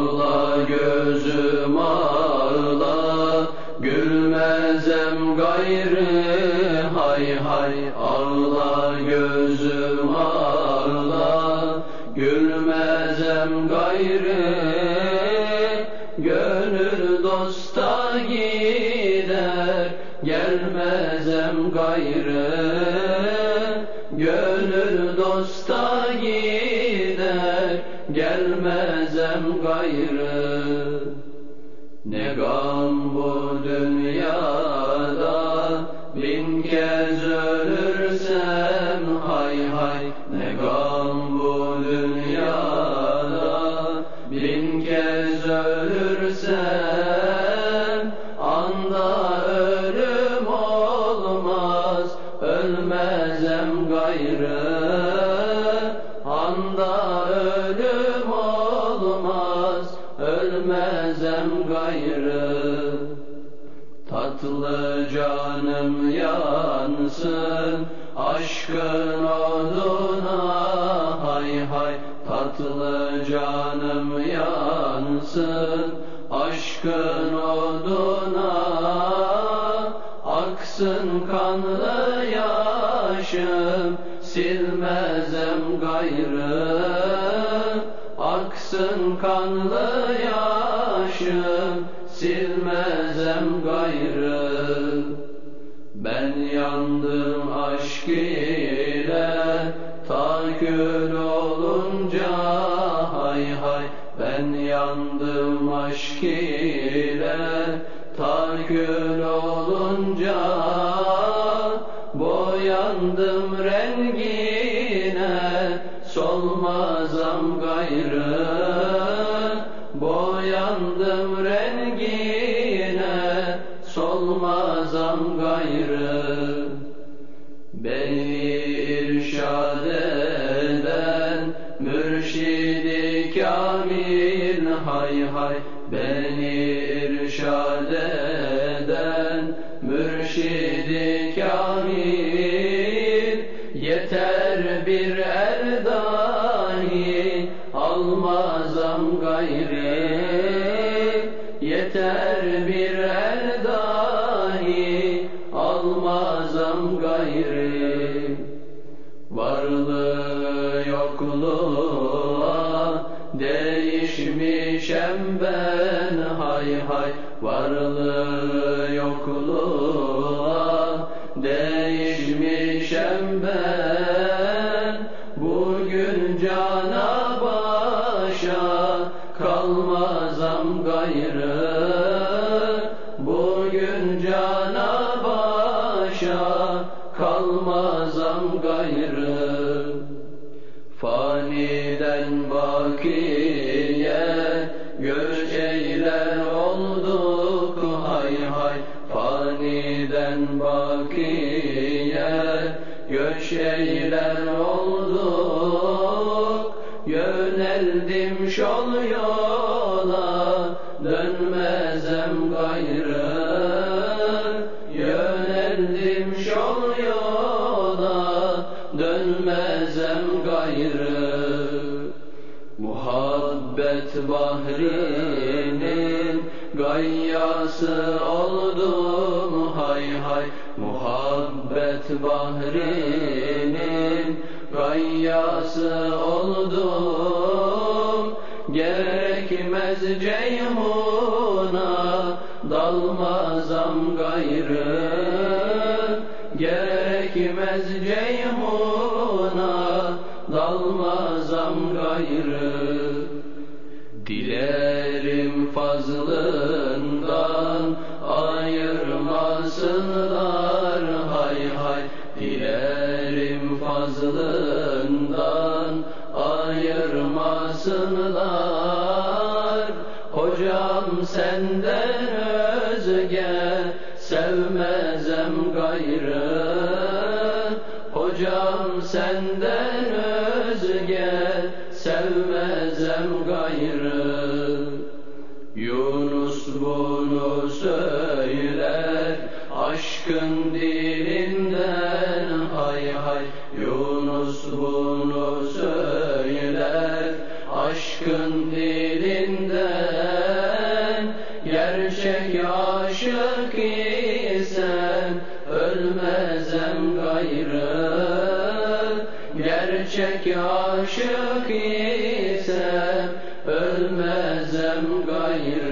Ağla gözüm ağla Gülmezem gayrı. Hay hay Ağla gözüm ağla Gülmezem gayrı. Gönül dosta gider Gelmezem gayrı. Gönül dosta gayrı. Ne gam bu dünyada Bin kez ölürsem hay hay. Ne gam bu dünyada Bin kez ölürsem Ölmezem gayrı Tatlı canım yansın. Aşkın oduna hay hay Tatlı canım yansın. Aşkın oduna Aksın kanlı yaşım. Silmezem gayrı Aksın kanlı yaşım Silmezem gayrı. Ben yandım aşk ile Ta kül olunca hay hay. Ben yandım aşk ile Ta kül olunca Solmazam gayrı Beni irşad eden Mürşidi kamil hay hay Beni irşad eden Mürşidi kamil Yeter bir erdahi Almazam gayri Yeter bir erdahi Varlığı yokluğa Değişmişem ben. Hay hay Varlığı yokluğa Faniden bakiye? Göç eyler olduk hay hay. Faniden bakiye. Göç eyler olduk Yöneldim şol yola dönmezem gayrı Muhabbet bahrinin gayyası oldum hay hay Muhabbet bahrinin gayyası oldum Gerekmez ceyhuna dalmazam gayrı. Gerekmez ceyhuna dalmazam gayrı. Dilerim fazlından ayırmasınlar. Hay hay. Dilerim fazlından ayırmasınlar. Hocam senden senden özge sevmezem gayrı. Yunus bunu söyler aşkın dilinden Gerçek aşık isem ölmezem gayrı